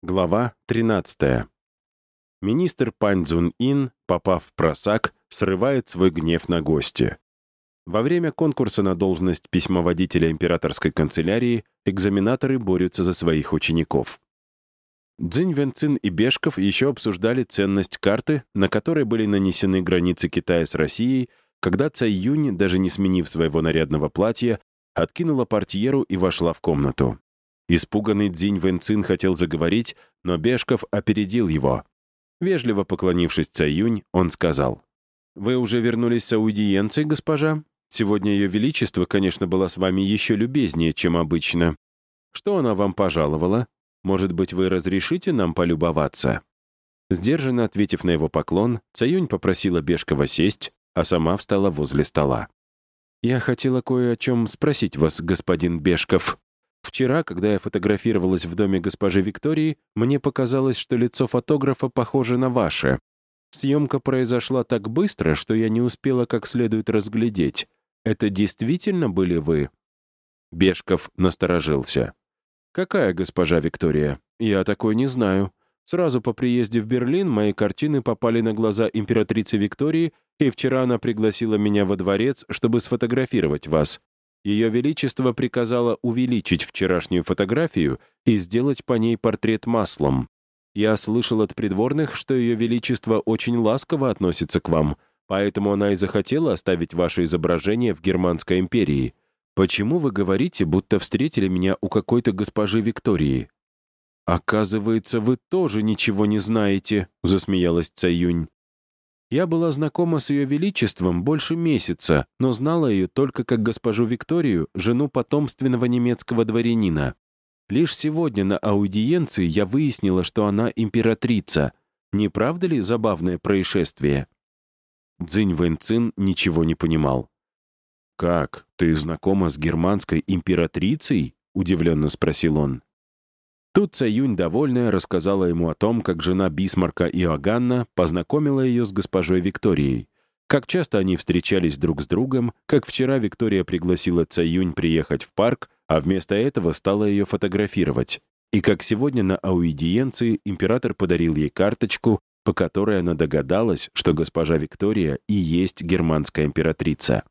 Глава 13. Министр Пань Цзун Ин, попав в просак, срывает свой гнев на гости. Во время конкурса на должность письмоводителя императорской канцелярии экзаменаторы борются за своих учеников. Цзинь Венцин и Бешков еще обсуждали ценность карты, на которой были нанесены границы Китая с Россией, когда Цай Юнь, даже не сменив своего нарядного платья, откинула портьеру и вошла в комнату. Испуганный Дзинь Вэнцин хотел заговорить, но Бешков опередил его. Вежливо поклонившись Цаюнь, он сказал, «Вы уже вернулись с аудиенцией, госпожа? Сегодня Ее Величество, конечно, была с вами еще любезнее, чем обычно. Что она вам пожаловала? Может быть, вы разрешите нам полюбоваться?» Сдержанно ответив на его поклон, Цаюнь попросила Бешкова сесть, а сама встала возле стола. «Я хотела кое о чем спросить вас, господин Бешков», Вчера, когда я фотографировалась в доме госпожи Виктории, мне показалось, что лицо фотографа похоже на ваше. Съемка произошла так быстро, что я не успела как следует разглядеть. Это действительно были вы?» Бешков насторожился. «Какая госпожа Виктория? Я такой не знаю. Сразу по приезде в Берлин мои картины попали на глаза императрицы Виктории, и вчера она пригласила меня во дворец, чтобы сфотографировать вас. Ее Величество приказало увеличить вчерашнюю фотографию и сделать по ней портрет маслом. Я слышал от придворных, что Ее Величество очень ласково относится к вам, поэтому она и захотела оставить ваше изображение в Германской империи. Почему вы говорите, будто встретили меня у какой-то госпожи Виктории?» «Оказывается, вы тоже ничего не знаете», — засмеялась Цаюнь. Я была знакома с Ее Величеством больше месяца, но знала ее только как госпожу Викторию, жену потомственного немецкого дворянина. Лишь сегодня на аудиенции я выяснила, что она императрица. Не правда ли забавное происшествие?» Цзинь Вэньцин ничего не понимал. «Как? Ты знакома с германской императрицей?» — удивленно спросил он. Тут Цаюнь, довольная, рассказала ему о том, как жена Бисмарка Иоганна познакомила ее с госпожой Викторией, как часто они встречались друг с другом, как вчера Виктория пригласила Цаюнь приехать в парк, а вместо этого стала ее фотографировать, и как сегодня на аудиенции император подарил ей карточку, по которой она догадалась, что госпожа Виктория и есть германская императрица.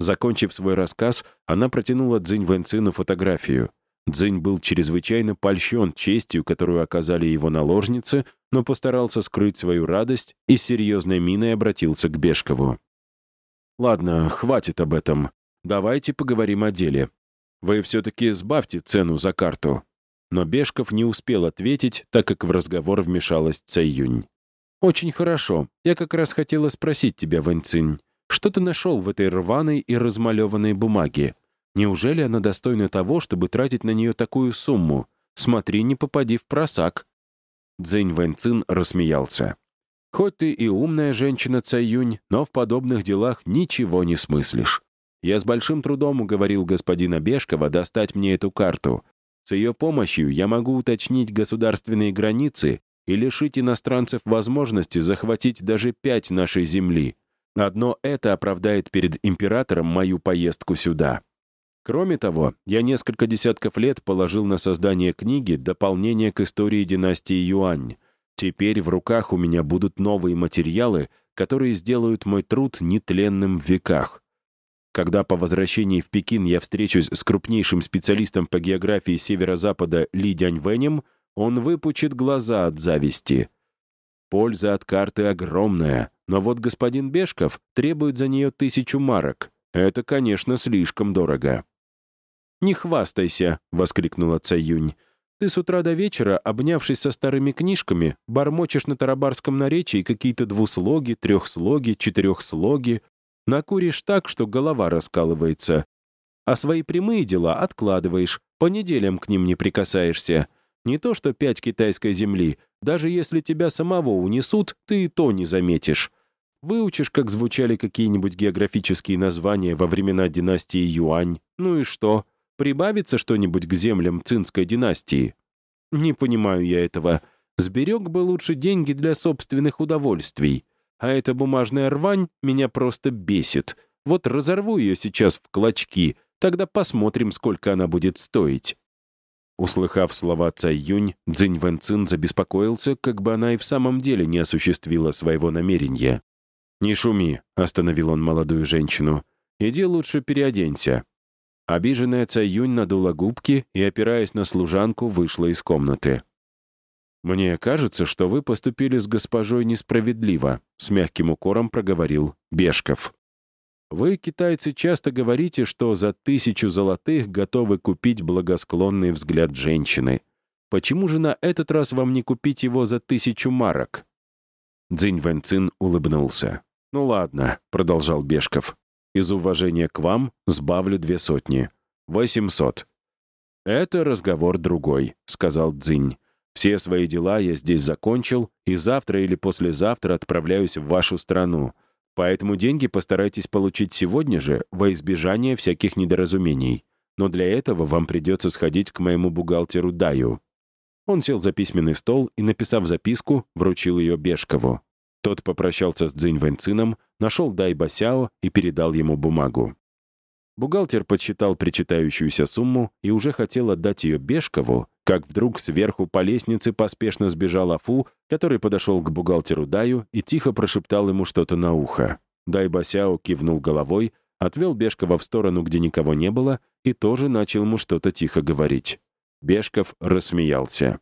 Закончив свой рассказ, она протянула Цзинь Вэнцину фотографию — Дзинь был чрезвычайно польщен честью, которую оказали его наложницы, но постарался скрыть свою радость и с серьезной миной обратился к Бешкову. «Ладно, хватит об этом. Давайте поговорим о деле. Вы все-таки сбавьте цену за карту». Но Бешков не успел ответить, так как в разговор вмешалась Цаюнь. «Очень хорошо. Я как раз хотела спросить тебя, Вэньцинь, что ты нашел в этой рваной и размалеванной бумаге? Неужели она достойна того, чтобы тратить на нее такую сумму? Смотри, не попади в просак». Цзэнь Вэньцин рассмеялся. «Хоть ты и умная женщина, Цаюнь, но в подобных делах ничего не смыслишь. Я с большим трудом уговорил господина Бешкова достать мне эту карту. С ее помощью я могу уточнить государственные границы и лишить иностранцев возможности захватить даже пять нашей земли. Одно это оправдает перед императором мою поездку сюда. Кроме того, я несколько десятков лет положил на создание книги дополнение к истории династии Юань. Теперь в руках у меня будут новые материалы, которые сделают мой труд нетленным в веках. Когда по возвращении в Пекин я встречусь с крупнейшим специалистом по географии северо-запада Ли Дяньвэнем, он выпучит глаза от зависти. Польза от карты огромная, но вот господин Бешков требует за нее тысячу марок. Это, конечно, слишком дорого. «Не хвастайся!» — воскликнула Цаюнь. «Ты с утра до вечера, обнявшись со старыми книжками, бормочешь на тарабарском наречии какие-то двуслоги, трехслоги, четырехслоги, накуришь так, что голова раскалывается. А свои прямые дела откладываешь, по неделям к ним не прикасаешься. Не то что пять китайской земли, даже если тебя самого унесут, ты и то не заметишь. Выучишь, как звучали какие-нибудь географические названия во времена династии Юань. Ну и что? Прибавится что-нибудь к землям цинской династии? Не понимаю я этого. Сберег бы лучше деньги для собственных удовольствий. А эта бумажная рвань меня просто бесит. Вот разорву ее сейчас в клочки, тогда посмотрим, сколько она будет стоить. Услыхав слова Цай Юнь, Цзинь Вэн Цин забеспокоился, как бы она и в самом деле не осуществила своего намерения. «Не шуми», — остановил он молодую женщину. «Иди лучше переоденься». Обиженная Цай Юнь надула губки и, опираясь на служанку, вышла из комнаты. «Мне кажется, что вы поступили с госпожой несправедливо», — с мягким укором проговорил Бешков. Вы, китайцы, часто говорите, что за тысячу золотых готовы купить благосклонный взгляд женщины. Почему же на этот раз вам не купить его за тысячу марок?» Цзинь Вэнцин улыбнулся. «Ну ладно», — продолжал Бешков. «Из уважения к вам сбавлю две сотни. Восемьсот». «Это разговор другой», — сказал Цзинь. «Все свои дела я здесь закончил, и завтра или послезавтра отправляюсь в вашу страну. Поэтому деньги постарайтесь получить сегодня же во избежание всяких недоразумений. Но для этого вам придется сходить к моему бухгалтеру Даю». Он сел за письменный стол и, написав записку, вручил ее Бешкову. Тот попрощался с Цзинь Вэнцином, нашел Дай Басяо и передал ему бумагу. Бухгалтер подсчитал причитающуюся сумму и уже хотел отдать ее Бешкову, как вдруг сверху по лестнице поспешно сбежал Афу, который подошел к бухгалтеру Даю и тихо прошептал ему что-то на ухо. Дай Басяо кивнул головой, отвел Бешкова в сторону, где никого не было, и тоже начал ему что-то тихо говорить. Бешков рассмеялся.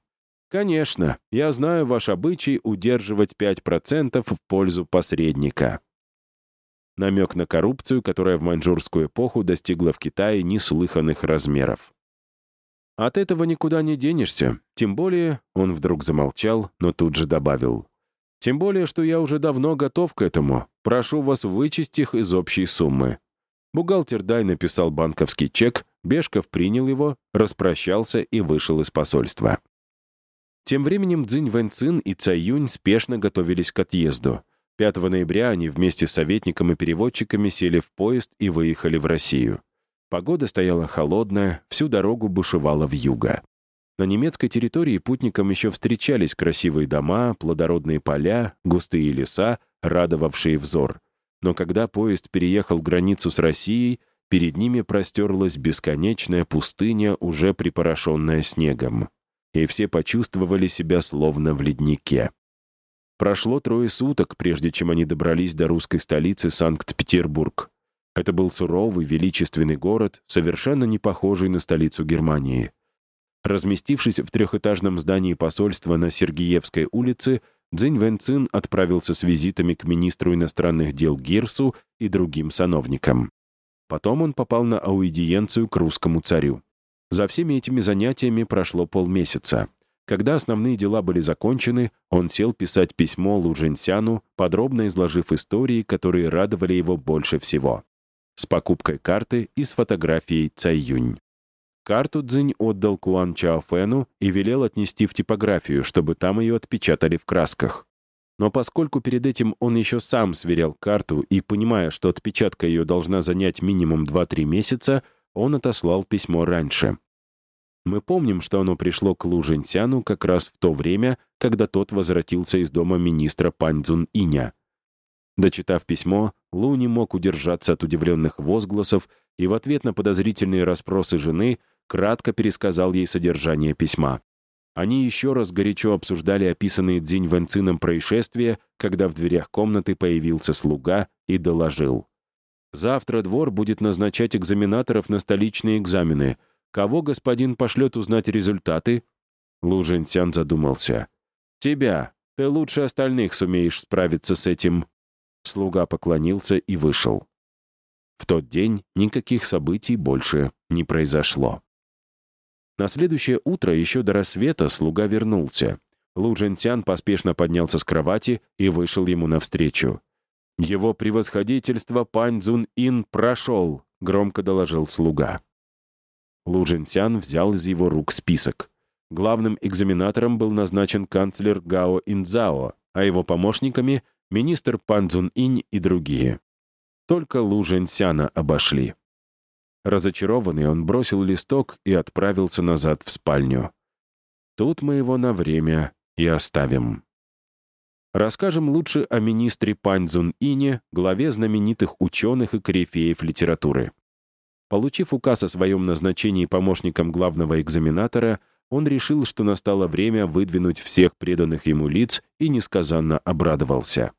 «Конечно, я знаю ваш обычай удерживать 5% в пользу посредника намек на коррупцию, которая в маньчжурскую эпоху достигла в Китае неслыханных размеров. От этого никуда не денешься, тем более, он вдруг замолчал, но тут же добавил, тем более, что я уже давно готов к этому, прошу вас вычесть их из общей суммы. Бухгалтер Дай написал банковский чек, Бешков принял его, распрощался и вышел из посольства. Тем временем Цзинь Вэньцин и Цай Юнь спешно готовились к отъезду — 5 ноября они вместе с советником и переводчиками сели в поезд и выехали в Россию. Погода стояла холодная, всю дорогу бушевала в юго. На немецкой территории путникам еще встречались красивые дома, плодородные поля, густые леса, радовавшие взор. Но когда поезд переехал границу с Россией, перед ними простерлась бесконечная пустыня, уже припорошенная снегом. И все почувствовали себя словно в леднике. Прошло трое суток, прежде чем они добрались до русской столицы Санкт-Петербург. Это был суровый, величественный город, совершенно не похожий на столицу Германии. Разместившись в трехэтажном здании посольства на Сергиевской улице, Цзинь Вэнцин отправился с визитами к министру иностранных дел Гирсу и другим сановникам. Потом он попал на аудиенцию к русскому царю. За всеми этими занятиями прошло полмесяца. Когда основные дела были закончены, он сел писать письмо Лу Жинсяну, подробно изложив истории, которые радовали его больше всего. С покупкой карты и с фотографией Цай Юнь. Карту Цзинь отдал Куан Чаофэну и велел отнести в типографию, чтобы там ее отпечатали в красках. Но поскольку перед этим он еще сам сверял карту и, понимая, что отпечатка ее должна занять минимум 2-3 месяца, он отослал письмо раньше. Мы помним, что оно пришло к Лу Жэньсяну как раз в то время, когда тот возвратился из дома министра Пань Цзун Иня. Дочитав письмо, Лу не мог удержаться от удивленных возгласов и в ответ на подозрительные расспросы жены кратко пересказал ей содержание письма. Они еще раз горячо обсуждали описанные Дзинь Вэнцином происшествия, когда в дверях комнаты появился слуга и доложил. «Завтра двор будет назначать экзаменаторов на столичные экзамены — Кого господин пошлет узнать результаты?» Лу Жэньсян задумался. «Тебя. Ты лучше остальных сумеешь справиться с этим». Слуга поклонился и вышел. В тот день никаких событий больше не произошло. На следующее утро, еще до рассвета, слуга вернулся. Лу Джинсян поспешно поднялся с кровати и вышел ему навстречу. «Его превосходительство Пань Цзун Ин прошел», — громко доложил слуга. Лу Джинсян взял из его рук список. Главным экзаменатором был назначен канцлер Гао Инзао, а его помощниками — министр Пан Цзун Инь и другие. Только Лу Джинсяна обошли. Разочарованный, он бросил листок и отправился назад в спальню. Тут мы его на время и оставим. Расскажем лучше о министре Пань Цзун Ине, главе знаменитых ученых и корифеев литературы. Получив указ о своем назначении помощником главного экзаменатора, он решил, что настало время выдвинуть всех преданных ему лиц и несказанно обрадовался.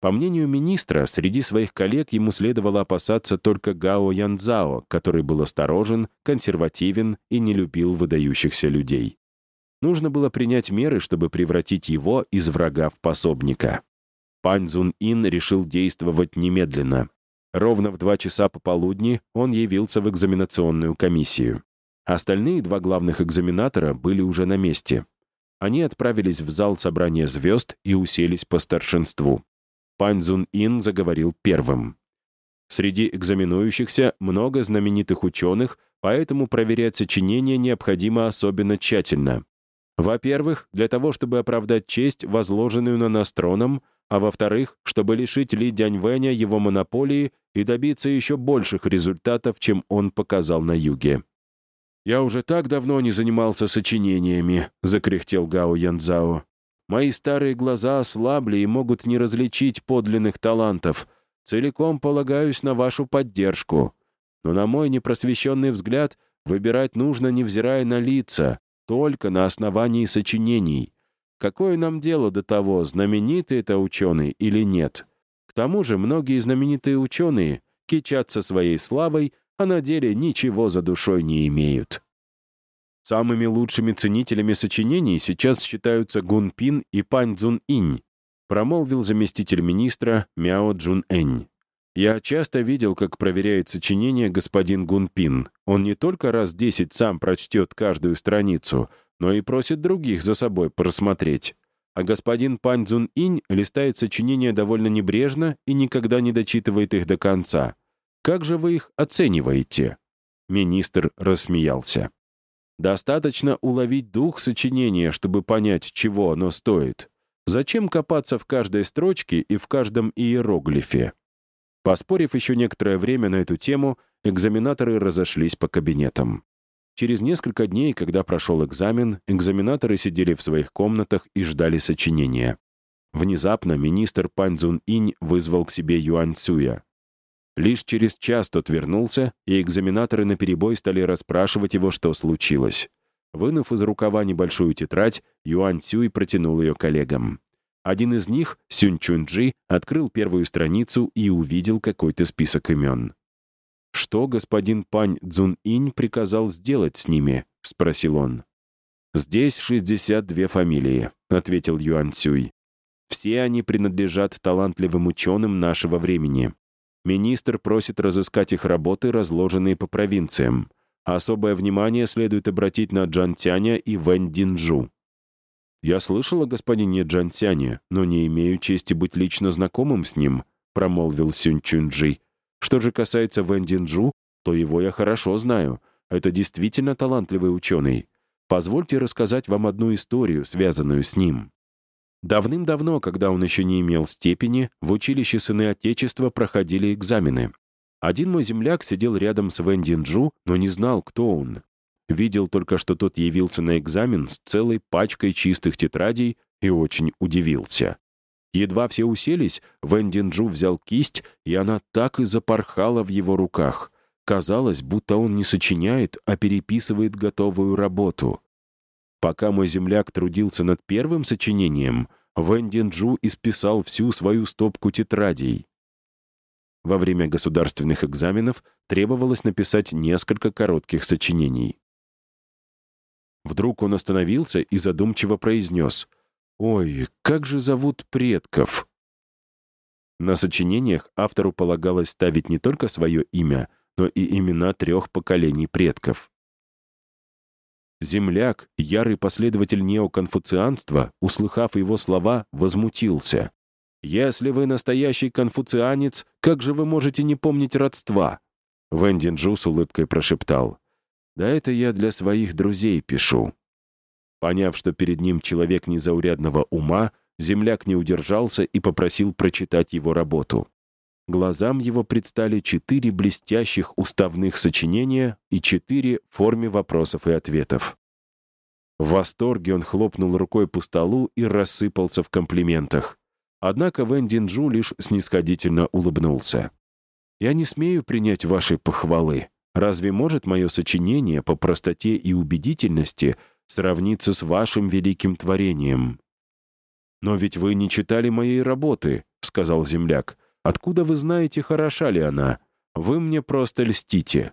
По мнению министра, среди своих коллег ему следовало опасаться только Гао Янзао, который был осторожен, консервативен и не любил выдающихся людей. Нужно было принять меры, чтобы превратить его из врага в пособника. Пань Цзун Ин решил действовать немедленно. Ровно в два часа пополудни он явился в экзаменационную комиссию. Остальные два главных экзаменатора были уже на месте. Они отправились в зал собрания звезд и уселись по старшинству. Пань Цзун Ин заговорил первым. Среди экзаменующихся много знаменитых ученых, поэтому проверять сочинения необходимо особенно тщательно. Во-первых, для того, чтобы оправдать честь, возложенную на нас троном, а во-вторых, чтобы лишить Ли Дяньвэня его монополии и добиться еще больших результатов, чем он показал на юге. «Я уже так давно не занимался сочинениями», — закряхтел Гао Янзао. «Мои старые глаза ослабли и могут не различить подлинных талантов. Целиком полагаюсь на вашу поддержку. Но на мой непросвещенный взгляд выбирать нужно, невзирая на лица, только на основании сочинений. Какое нам дело до того, знаменитый это ученый или нет? К тому же многие знаменитые ученые кичатся своей славой, а на деле ничего за душой не имеют. Самыми лучшими ценителями сочинений сейчас считаются Гун Пин и Пань Цзун Инь, промолвил заместитель министра Мяо Джун Энь. Я часто видел, как проверяет сочинение господин Гун Пин. Он не только раз десять сам прочтет каждую страницу, но и просит других за собой просмотреть. А господин Пань Цзун Инь листает сочинения довольно небрежно и никогда не дочитывает их до конца. Как же вы их оцениваете?» Министр рассмеялся. «Достаточно уловить дух сочинения, чтобы понять, чего оно стоит. Зачем копаться в каждой строчке и в каждом иероглифе?» Поспорив еще некоторое время на эту тему, экзаменаторы разошлись по кабинетам. Через несколько дней, когда прошел экзамен, экзаменаторы сидели в своих комнатах и ждали сочинения. Внезапно министр Пань Цзун Инь вызвал к себе Юань Цюя. Лишь через час тот вернулся, и экзаменаторы наперебой стали расспрашивать его, что случилось. Вынув из рукава небольшую тетрадь, Юань Цюй протянул ее коллегам. Один из них, Чунджи, открыл первую страницу и увидел какой-то список имен. «Что господин Пань Цзун-инь приказал сделать с ними?» — спросил он. «Здесь 62 фамилии», — ответил Юань Цюй. «Все они принадлежат талантливым ученым нашего времени. Министр просит разыскать их работы, разложенные по провинциям. Особое внимание следует обратить на Джан Тяня и Вэнь Динджу. «Я слышал о господине Джан Тяне, но не имею чести быть лично знакомым с ним», промолвил Сюнь Чунджи. Что же касается Вэн Динджу, то его я хорошо знаю. Это действительно талантливый ученый. Позвольте рассказать вам одну историю, связанную с ним. Давным-давно, когда он еще не имел степени, в училище Сыны Отечества проходили экзамены. Один мой земляк сидел рядом с Вэн Динджу, но не знал, кто он. Видел только, что тот явился на экзамен с целой пачкой чистых тетрадей и очень удивился. Едва все уселись, Вэн Динджу взял кисть, и она так и запорхала в его руках. Казалось, будто он не сочиняет, а переписывает готовую работу. Пока мой земляк трудился над первым сочинением, Вэн Динджу исписал всю свою стопку тетрадей. Во время государственных экзаменов требовалось написать несколько коротких сочинений. Вдруг он остановился и задумчиво произнес — Ой, как же зовут предков? На сочинениях автору полагалось ставить не только свое имя, но и имена трех поколений предков. Земляк, ярый последователь неоконфуцианства, услыхав его слова, возмутился. «Если вы настоящий конфуцианец, как же вы можете не помнить родства?» Вэн Динджу с улыбкой прошептал. «Да это я для своих друзей пишу. Поняв, что перед ним человек незаурядного ума, земляк не удержался и попросил прочитать его работу. Глазам его предстали четыре блестящих уставных сочинения и четыре в форме вопросов и ответов. В восторге он хлопнул рукой по столу и рассыпался в комплиментах. Однако Вэн Динджу лишь снисходительно улыбнулся. «Я не смею принять вашей похвалы», — Разве может мое сочинение по простоте и убедительности сравниться с вашим великим творением?» «Но ведь вы не читали моей работы», — сказал земляк. «Откуда вы знаете, хороша ли она? Вы мне просто льстите».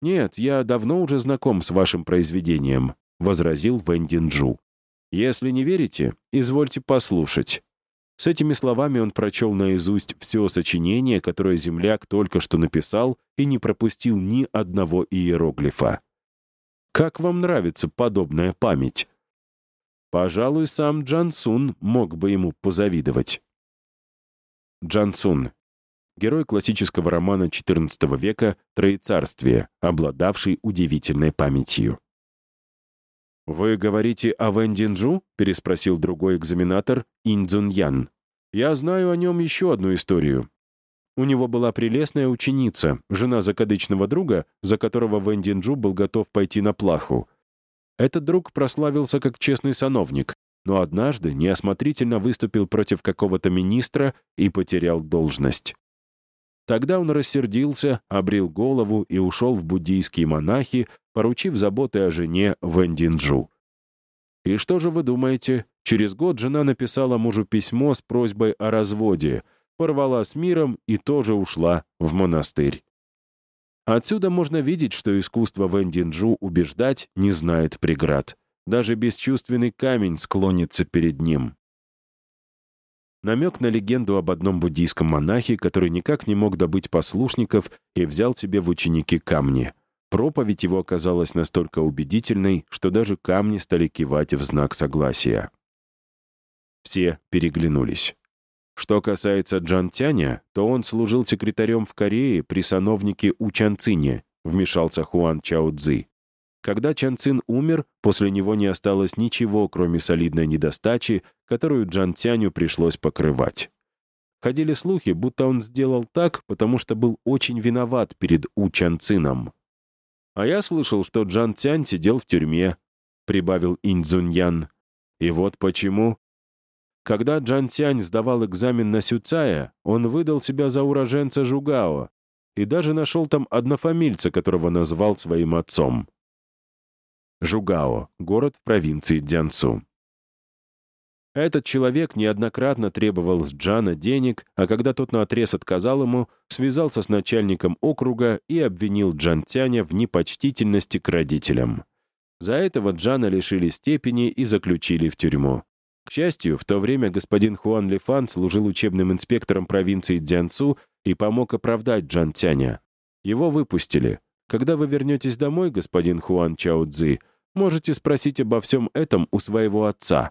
«Нет, я давно уже знаком с вашим произведением», — возразил Вэндинджу. «Если не верите, извольте послушать». С этими словами он прочел наизусть все сочинение, которое земляк только что написал, и не пропустил ни одного иероглифа. «Как вам нравится подобная память?» Пожалуй, сам Джансун мог бы ему позавидовать. Джансун. Герой классического романа XIV века «Троецарствие», обладавший удивительной памятью. «Вы говорите о Вэн Динджу?» — переспросил другой экзаменатор Инь Ян. «Я знаю о нем еще одну историю. У него была прелестная ученица, жена закадычного друга, за которого Вэн Динджу был готов пойти на плаху. Этот друг прославился как честный сановник, но однажды неосмотрительно выступил против какого-то министра и потерял должность. Тогда он рассердился, обрил голову и ушел в буддийские монахи, поручив заботы о жене Вэндинджу. И что же вы думаете? Через год жена написала мужу письмо с просьбой о разводе, порвала с миром и тоже ушла в монастырь. Отсюда можно видеть, что искусство Вэндинджу убеждать не знает преград. Даже бесчувственный камень склонится перед ним. Намек на легенду об одном буддийском монахе, который никак не мог добыть послушников и взял себе в ученики камни. Проповедь его оказалась настолько убедительной, что даже камни стали кивать в знак согласия. Все переглянулись. Что касается Джан Тяня, то он служил секретарем в Корее при сановнике У Чанцине, вмешался Хуан Чао Цзы. Когда Чан Цин умер, после него не осталось ничего, кроме солидной недостачи, которую Джан Тяню пришлось покрывать. Ходили слухи, будто он сделал так, потому что был очень виноват перед У Чан Цином. «А я слышал, что Джан Тянь сидел в тюрьме», — прибавил Инь Цзуньян. «И вот почему. Когда Джан Тянь сдавал экзамен на Сюцая, он выдал себя за уроженца Жугао и даже нашел там однофамильца, которого назвал своим отцом. Жугао, город в провинции Дзянцу. Этот человек неоднократно требовал с Джана денег, а когда тот наотрез отказал ему, связался с начальником округа и обвинил Джан Тяня в непочтительности к родителям. За этого Джана лишили степени и заключили в тюрьму. К счастью, в то время господин Хуан Лифан служил учебным инспектором провинции Дзянцу и помог оправдать Джан Тяня. Его выпустили. Когда вы вернетесь домой, господин Хуан Чао Цзи, можете спросить обо всем этом у своего отца.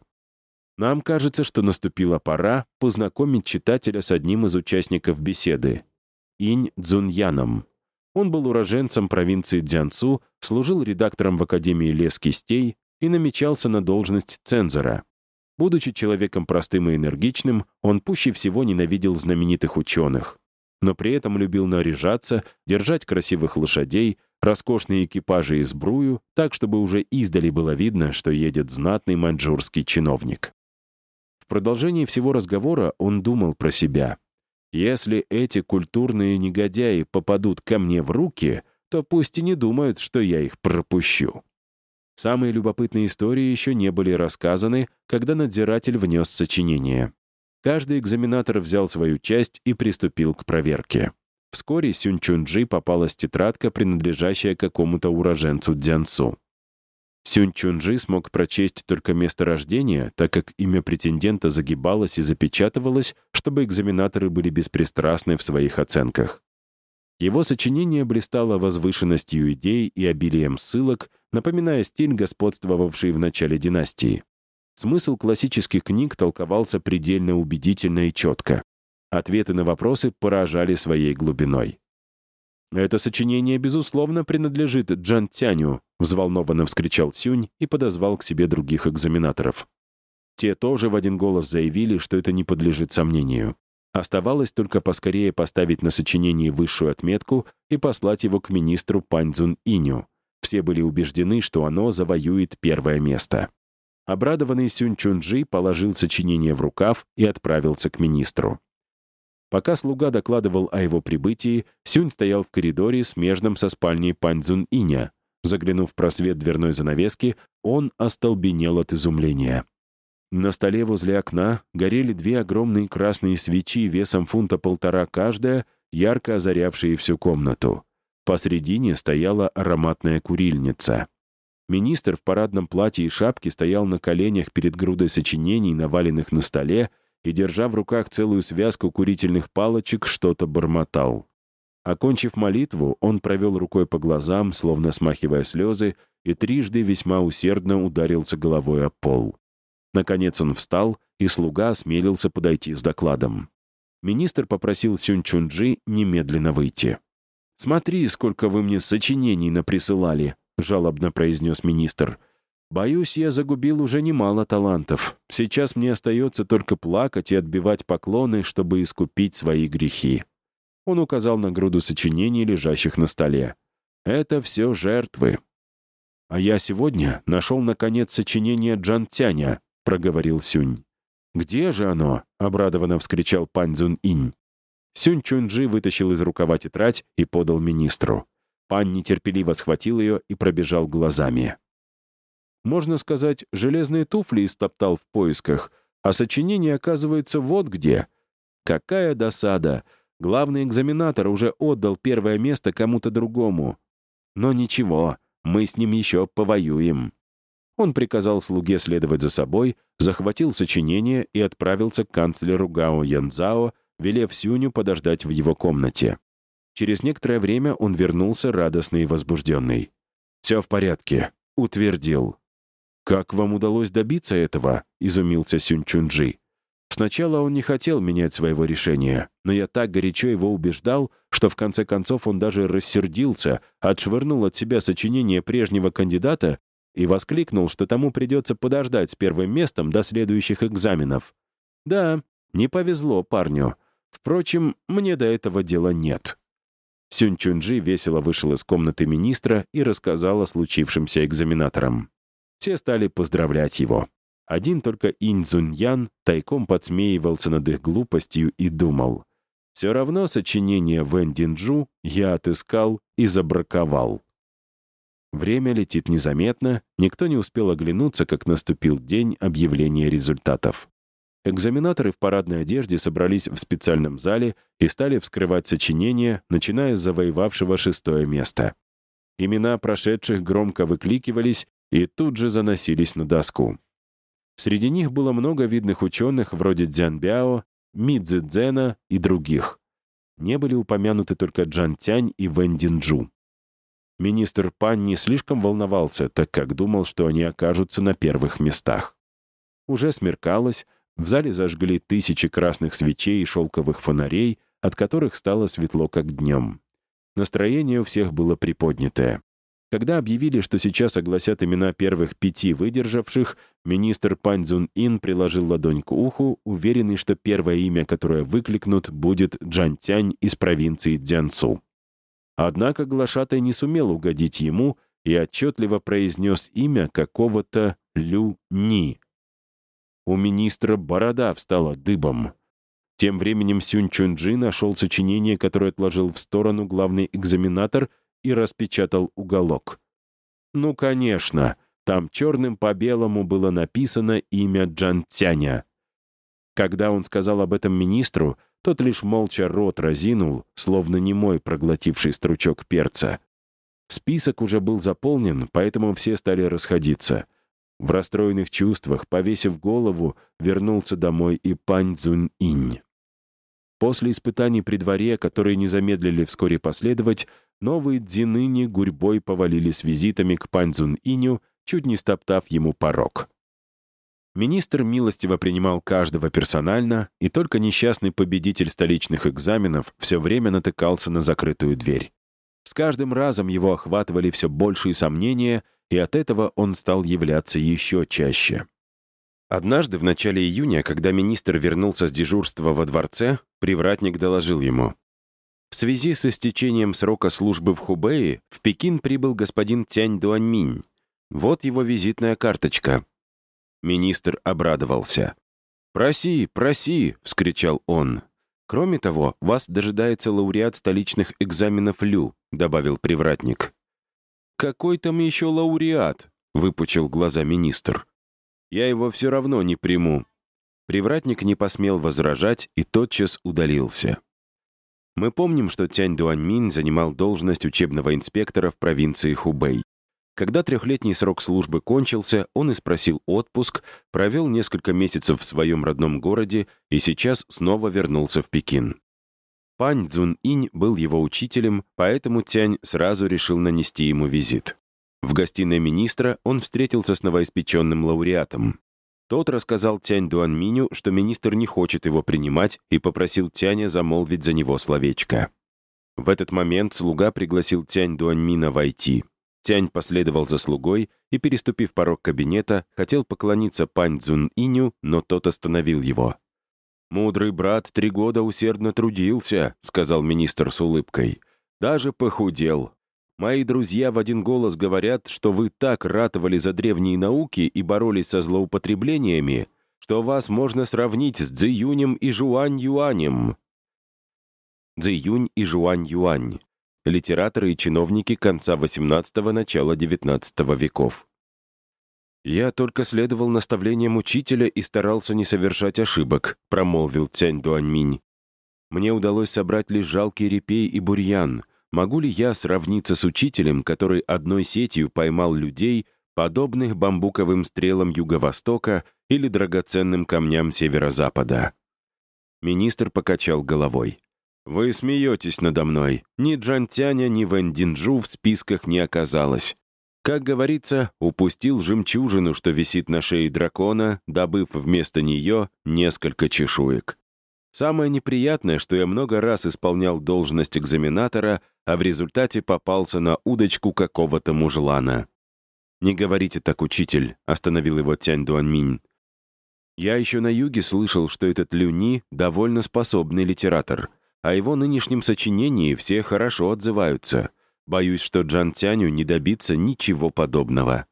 Нам кажется, что наступила пора познакомить читателя с одним из участников беседы — Инь Цзуньяном. Он был уроженцем провинции Дзянцу, служил редактором в Академии лес кистей и намечался на должность цензора. Будучи человеком простым и энергичным, он пуще всего ненавидел знаменитых ученых но при этом любил наряжаться, держать красивых лошадей, роскошные экипажи и сбрую, так, чтобы уже издали было видно, что едет знатный маньчжурский чиновник. В продолжении всего разговора он думал про себя. «Если эти культурные негодяи попадут ко мне в руки, то пусть и не думают, что я их пропущу». Самые любопытные истории еще не были рассказаны, когда надзиратель внес сочинение. Каждый экзаменатор взял свою часть и приступил к проверке. Вскоре Сюнь Чунджи попалась тетрадка, принадлежащая какому-то уроженцу Дзянцу. Сюнь Чунджи смог прочесть только место рождения, так как имя претендента загибалось и запечатывалось, чтобы экзаменаторы были беспристрастны в своих оценках. Его сочинение блистало возвышенностью идей и обилием ссылок, напоминая стиль, господствовавший в начале династии. Смысл классических книг толковался предельно убедительно и четко. Ответы на вопросы поражали своей глубиной. «Это сочинение, безусловно, принадлежит Джан Тяню», взволнованно вскричал Сюнь и подозвал к себе других экзаменаторов. Те тоже в один голос заявили, что это не подлежит сомнению. Оставалось только поскорее поставить на сочинении высшую отметку и послать его к министру Паньцзун Иню. Все были убеждены, что оно завоюет первое место. Обрадованный Сюнь Чунджи положил сочинение в рукав и отправился к министру. Пока слуга докладывал о его прибытии, Сюнь стоял в коридоре, смежном со спальней Паньцзун Иня. Заглянув в просвет дверной занавески, он остолбенел от изумления. На столе возле окна горели две огромные красные свечи весом фунта полтора каждая, ярко озарявшие всю комнату. Посредине стояла ароматная курильница. Министр в парадном платье и шапке стоял на коленях перед грудой сочинений, наваленных на столе, и, держа в руках целую связку курительных палочек, что-то бормотал. Окончив молитву, он провел рукой по глазам, словно смахивая слезы, и трижды весьма усердно ударился головой о пол. Наконец он встал, и слуга осмелился подойти с докладом. Министр попросил Сюнь Чунджи немедленно выйти. «Смотри, сколько вы мне сочинений наприсылали», — жалобно произнес министр. «Боюсь, я загубил уже немало талантов. Сейчас мне остается только плакать и отбивать поклоны, чтобы искупить свои грехи». Он указал на груду сочинений, лежащих на столе. «Это все жертвы». «А я сегодня нашел, наконец, сочинение Джан Тяня», — проговорил Сюнь. «Где же оно?» — обрадованно вскричал Пань Цзун Инь. Сюнь Чунджи вытащил из рукава тетрадь и подал министру. Пан нетерпеливо схватил ее и пробежал глазами. Можно сказать, железные туфли истоптал в поисках, а сочинение оказывается вот где. Какая досада! Главный экзаменатор уже отдал первое место кому-то другому. Но ничего, мы с ним еще повоюем. Он приказал слуге следовать за собой, захватил сочинение и отправился к канцлеру Гао Янзао, велев Сюню подождать в его комнате. Через некоторое время он вернулся радостный и возбужденный. «Все в порядке», — утвердил. «Как вам удалось добиться этого?» — изумился Сюнь Чунджи. Сначала он не хотел менять своего решения, но я так горячо его убеждал, что в конце концов он даже рассердился, отшвырнул от себя сочинение прежнего кандидата и воскликнул, что тому придется подождать с первым местом до следующих экзаменов. Да, не повезло парню. Впрочем, мне до этого дела нет. Сюнь Чунджи весело вышел из комнаты министра и рассказал о случившемся экзаменаторам. Все стали поздравлять его. Один только Инь Цзуньян тайком подсмеивался над их глупостью и думал, «Все равно сочинение Вэн Динджу я отыскал и забраковал». Время летит незаметно, никто не успел оглянуться, как наступил день объявления результатов. Экзаменаторы в парадной одежде собрались в специальном зале и стали вскрывать сочинения, начиная с завоевавшего шестое место. Имена прошедших громко выкликивались и тут же заносились на доску. Среди них было много видных ученых вроде Дзянбяо, Ми Цзэцзэна и других. Не были упомянуты только Джан Тянь и Вэн Динджу. Министр Пан не слишком волновался, так как думал, что они окажутся на первых местах. Уже смеркалось, в зале зажгли тысячи красных свечей и шелковых фонарей, от которых стало светло, как днем. Настроение у всех было приподнятое. Когда объявили, что сейчас огласят имена первых пяти выдержавших, министр Пань Цзун Ин приложил ладонь к уху, уверенный, что первое имя, которое выкликнут, будет Джан Тянь из провинции Дзянцу. Однако глашатай не сумел угодить ему и отчетливо произнес имя какого-то Лю Ни. У министра борода встала дыбом. Тем временем Сюнь Чунджи нашел сочинение, которое отложил в сторону главный экзаменатор — и распечатал уголок. Ну, конечно, там черным по белому было написано имя Джан Тяня. Когда он сказал об этом министру, тот лишь молча рот разинул, словно немой проглотивший стручок перца. Список уже был заполнен, поэтому все стали расходиться. В расстроенных чувствах, повесив голову, вернулся домой и Пань Цзунь Инь. После испытаний при дворе, которые не замедлили вскоре последовать, новые дзиныни гурьбой повалили с визитами к Паньцзун Иню, чуть не стоптав ему порог. Министр милостиво принимал каждого персонально, и только несчастный победитель столичных экзаменов все время натыкался на закрытую дверь. С каждым разом его охватывали все большие сомнения, и от этого он стал являться еще чаще. Однажды в начале июня, когда министр вернулся с дежурства во дворце, привратник доложил ему. В связи с истечением срока службы в Хубэе в Пекин прибыл господин Тянь Дуаньминь. Вот его визитная карточка. Министр обрадовался. «Проси, проси!» — вскричал он. Кроме того, вас дожидается лауреат столичных экзаменов Лю», — добавил привратник. «Какой там еще лауреат?» — выпучил глаза министр. «Я его все равно не приму». Привратник не посмел возражать и тотчас удалился. Мы помним, что Тянь Дуаньмин занимал должность учебного инспектора в провинции Хубэй. Когда трехлетний срок службы кончился, он и спросил отпуск, провел несколько месяцев в своем родном городе и сейчас снова вернулся в Пекин. Пань Цзун Инь был его учителем, поэтому Тянь сразу решил нанести ему визит. В гостиной министра он встретился с новоиспеченным лауреатом. Тот рассказал Тянь Дуанминю, что министр не хочет его принимать и попросил Тяня замолвить за него словечко. В этот момент слуга пригласил Тянь Дуаньмина войти. Тянь последовал за слугой и, переступив порог кабинета, хотел поклониться Пань Цзун Иню, но тот остановил его. «Мудрый брат три года усердно трудился», — сказал министр с улыбкой. «Даже похудел. Мои друзья в один голос говорят, что вы так ратовали за древние науки и боролись со злоупотреблениями, что вас можно сравнить с Цзиюнем и Жуань-Юанем». Цзиюнь и Жуань-Юань литераторы и чиновники конца XVIII – начала XIX веков. «Я только следовал наставлениям учителя и старался не совершать ошибок», — промолвил Цянь Дуаньминь. «Мне удалось собрать лишь жалкий репей и бурьян. Могу ли я сравниться с учителем, который одной сетью поймал людей, подобных бамбуковым стрелам Юго-Востока или драгоценным камням Северо-Запада?» Министр покачал головой. «Вы смеетесь надо мной. Ни Джантяня, ни Вэндинджу в списках не оказалось. Как говорится, упустил жемчужину, что висит на шее дракона, добыв вместо нее несколько чешуек. Самое неприятное, что я много раз исполнял должность экзаменатора, а в результате попался на удочку какого-то мужлана. «Не говорите так, учитель», — остановил его Тянь Дуанминь. «Я еще на юге слышал, что этот Люни — довольно способный литератор. О его нынешнем сочинении все хорошо отзываются. Боюсь, что Джан Тяню не добиться ничего подобного.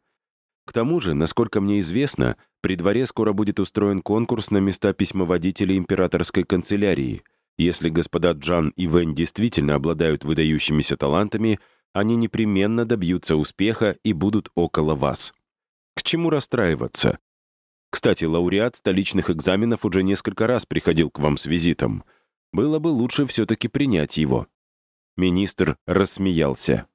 К тому же, насколько мне известно, при дворе скоро будет устроен конкурс на места письмоводителей императорской канцелярии. Если господа Джан и Вэнь действительно обладают выдающимися талантами, они непременно добьются успеха и будут около вас. К чему расстраиваться? Кстати, лауреат столичных экзаменов уже несколько раз приходил к вам с визитом — было бы лучше все-таки принять его. Министр рассмеялся.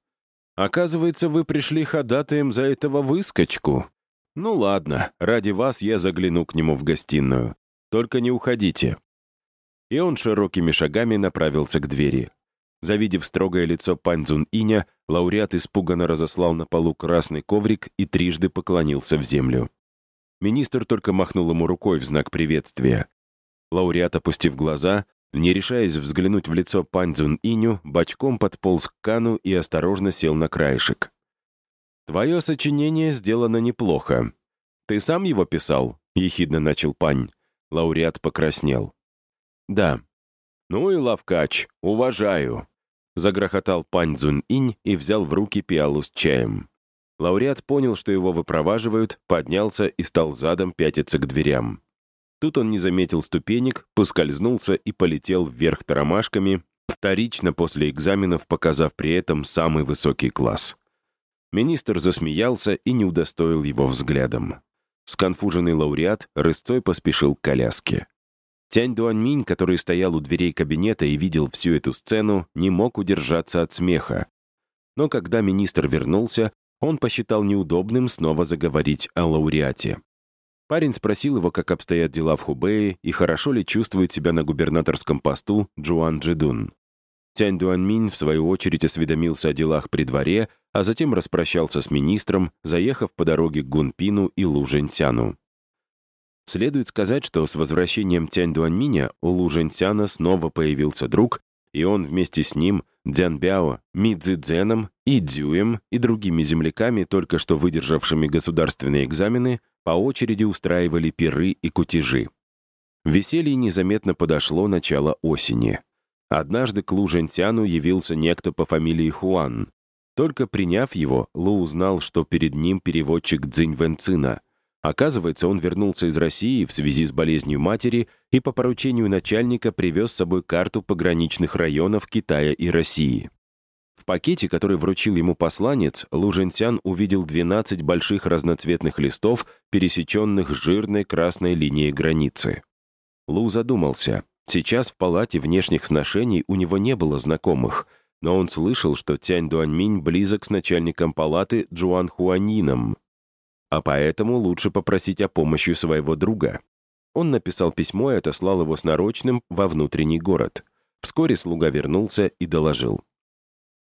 «Оказывается, вы пришли ходатаем за этого выскочку. Ну ладно, ради вас я загляну к нему в гостиную. Только не уходите». И он широкими шагами направился к двери. Завидев строгое лицо Паньцзун Иня, лауреат испуганно разослал на полу красный коврик и трижды поклонился в землю. Министр только махнул ему рукой в знак приветствия. Лауреат, опустив глаза, не решаясь взглянуть в лицо Паньцзун Иню, бочком подполз к Кану и осторожно сел на краешек. «Твое сочинение сделано неплохо. Ты сам его писал?» — ехидно начал Пань. Лауреат покраснел. «Да». «Ну и лавкач, уважаю», — загрохотал Пань Цзун Инь и взял в руки пиалу с чаем. Лауреат понял, что его выпроваживают, поднялся и стал задом пятиться к дверям. Тут он не заметил ступенек, поскользнулся и полетел вверх тормашками, вторично после экзаменов показав при этом самый высокий класс. Министр засмеялся и не удостоил его взглядом. Сконфуженный лауреат рысцой поспешил к коляске. Тянь Дуаньминь, который стоял у дверей кабинета и видел всю эту сцену, не мог удержаться от смеха. Но когда министр вернулся, он посчитал неудобным снова заговорить о лауреате. Парень спросил его, как обстоят дела в Хубее и хорошо ли чувствует себя на губернаторском посту Джуан Джидун. Тянь Дуанминь, в свою очередь, осведомился о делах при дворе, а затем распрощался с министром, заехав по дороге к Гунпину и Лужэньсяну. Следует сказать, что с возвращением Тянь Дуанминя у Лужэньсяна снова появился друг, и он вместе с ним, Дзянбяо, Ми Цзэном и Дзюем и другими земляками, только что выдержавшими государственные экзамены, по очереди устраивали пиры и кутежи. Веселье незаметно подошло начало осени. Однажды к Лу Жэньцяну явился некто по фамилии Хуан. Только приняв его, Лу узнал, что перед ним переводчик Цзинь Вэнцина. Оказывается, он вернулся из России в связи с болезнью матери и по поручению начальника привез с собой карту пограничных районов Китая и России. В пакете, который вручил ему посланец, Лу Жэньсян увидел 12 больших разноцветных листов, пересеченных жирной красной линией границы. Лу задумался. Сейчас в палате внешних сношений у него не было знакомых, но он слышал, что Тянь Дуаньминь близок с начальником палаты Джуан Хуанином, а поэтому лучше попросить о помощи своего друга. Он написал письмо и отослал его с нарочным во внутренний город. Вскоре слуга вернулся и доложил.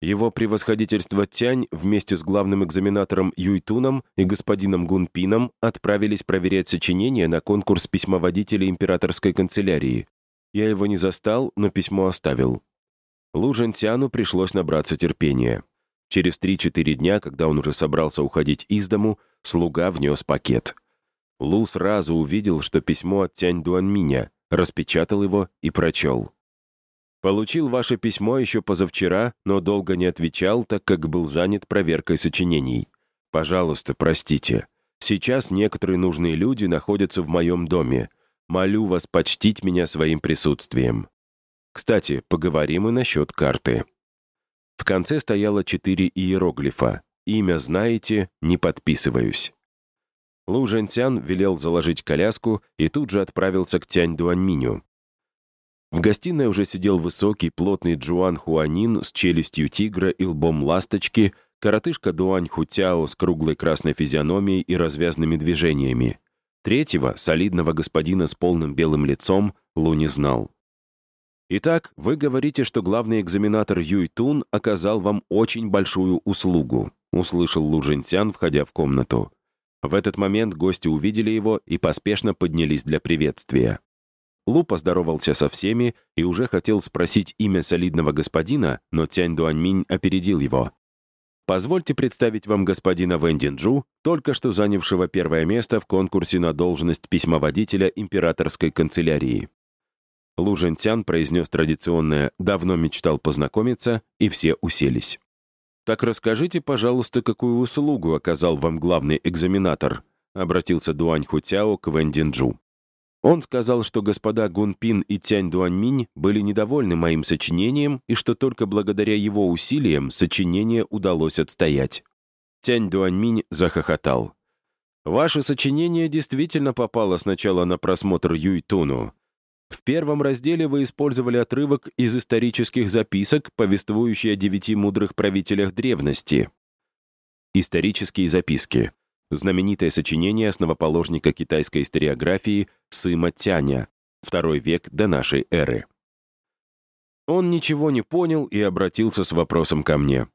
Его превосходительство Тянь вместе с главным экзаменатором Юйтуном и господином Гунпином отправились проверять сочинение на конкурс письмоводителей императорской канцелярии. Я его не застал, но письмо оставил. Лу Жэньсяну пришлось набраться терпения. Через 3-4 дня, когда он уже собрался уходить из дому, слуга внес пакет. Лу сразу увидел, что письмо от Тянь Дуанминя, распечатал его и прочел. Получил ваше письмо еще позавчера, но долго не отвечал, так как был занят проверкой сочинений. Пожалуйста, простите. Сейчас некоторые нужные люди находятся в моем доме. Молю вас почтить меня своим присутствием. Кстати, поговорим и насчет карты. В конце стояло четыре иероглифа. Имя знаете, не подписываюсь. Лу Жэньцян велел заложить коляску и тут же отправился к Тянь Дуаньминю. В гостиной уже сидел высокий, плотный Джуан Хуанин с челюстью тигра и лбом ласточки, коротышка Дуань Хутяо с круглой красной физиономией и развязными движениями. Третьего, солидного господина с полным белым лицом, Лу не знал. «Итак, вы говорите, что главный экзаменатор Юй Тун оказал вам очень большую услугу», услышал Лу Жинсян, входя в комнату. В этот момент гости увидели его и поспешно поднялись для приветствия. Лу поздоровался со всеми и уже хотел спросить имя солидного господина, но Тянь Дуаньминь опередил его. «Позвольте представить вам господина Вэн Динджу, только что занявшего первое место в конкурсе на должность письмоводителя императорской канцелярии». Лу Жэньцян произнес традиционное «давно мечтал познакомиться», и все уселись. «Так расскажите, пожалуйста, какую услугу оказал вам главный экзаменатор?» обратился Дуань Хутяо к Вэн Динджу. Он сказал, что господа Гунпин и Тянь Дуаньминь были недовольны моим сочинением и что только благодаря его усилиям сочинение удалось отстоять. Тянь Дуаньминь захохотал. «Ваше сочинение действительно попало сначала на просмотр Юйтуну. В первом разделе вы использовали отрывок из исторических записок, повествующий о девяти мудрых правителях древности. Исторические записки знаменитое сочинение основоположника китайской историографии Сыма Тяня, второй век до нашей эры. Он ничего не понял и обратился с вопросом ко мне.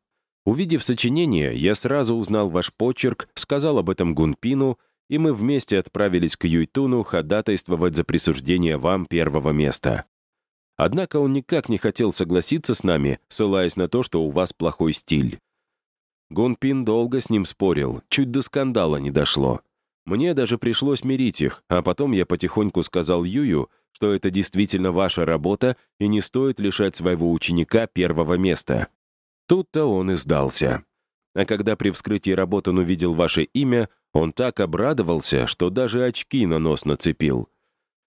Увидев сочинение, я сразу узнал ваш почерк, сказал об этом Гунпину, и мы вместе отправились к Юйтуну ходатайствовать за присуждение вам первого места. Однако он никак не хотел согласиться с нами, ссылаясь на то, что у вас плохой стиль. Гунпин долго с ним спорил, чуть до скандала не дошло. Мне даже пришлось мирить их, а потом я потихоньку сказал Юю, что это действительно ваша работа и не стоит лишать своего ученика первого места. Тут-то он и сдался. А когда при вскрытии работы он увидел ваше имя, он так обрадовался, что даже очки на нос нацепил.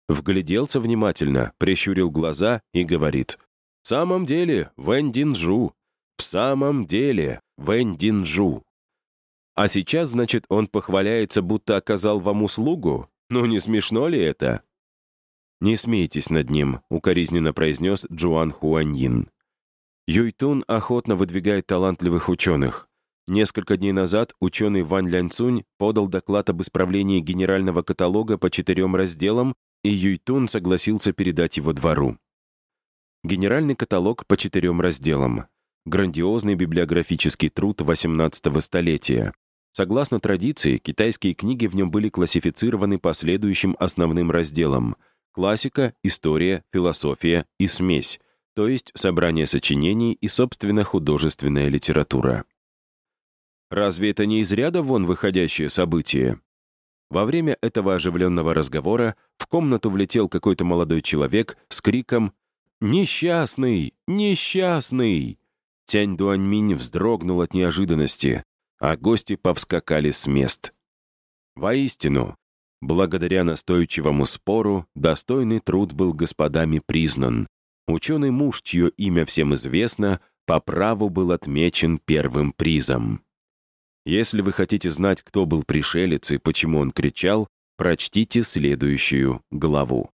Вгляделся внимательно, прищурил глаза и говорит, «В самом деле, Вэнь Динжу, в самом деле, Вэнь Динжу. А сейчас, значит, он похваляется, будто оказал вам услугу? Ну, не смешно ли это? «Не смейтесь над ним», — укоризненно произнес Джуан Хуаньин. Юйтун охотно выдвигает талантливых ученых. Несколько дней назад ученый Ван Лянцунь подал доклад об исправлении генерального каталога по четырем разделам, и Юйтун согласился передать его двору. Генеральный каталог по четырем разделам грандиозный библиографический труд XVIII столетия. Согласно традиции, китайские книги в нем были классифицированы по следующим основным разделам — классика, история, философия и смесь, то есть собрание сочинений и, собственно, художественная литература. Разве это не из ряда вон выходящее событие? Во время этого оживленного разговора в комнату влетел какой-то молодой человек с криком «Несчастный! Несчастный!» Тянь Дуаньминь вздрогнул от неожиданности, а гости повскакали с мест. Воистину, Благодаря настойчивому спору достойный труд был господами признан. Ученый муж, чье имя всем известно, по праву был отмечен первым призом. Если вы хотите знать, кто был пришелец и почему он кричал, прочтите следующую главу.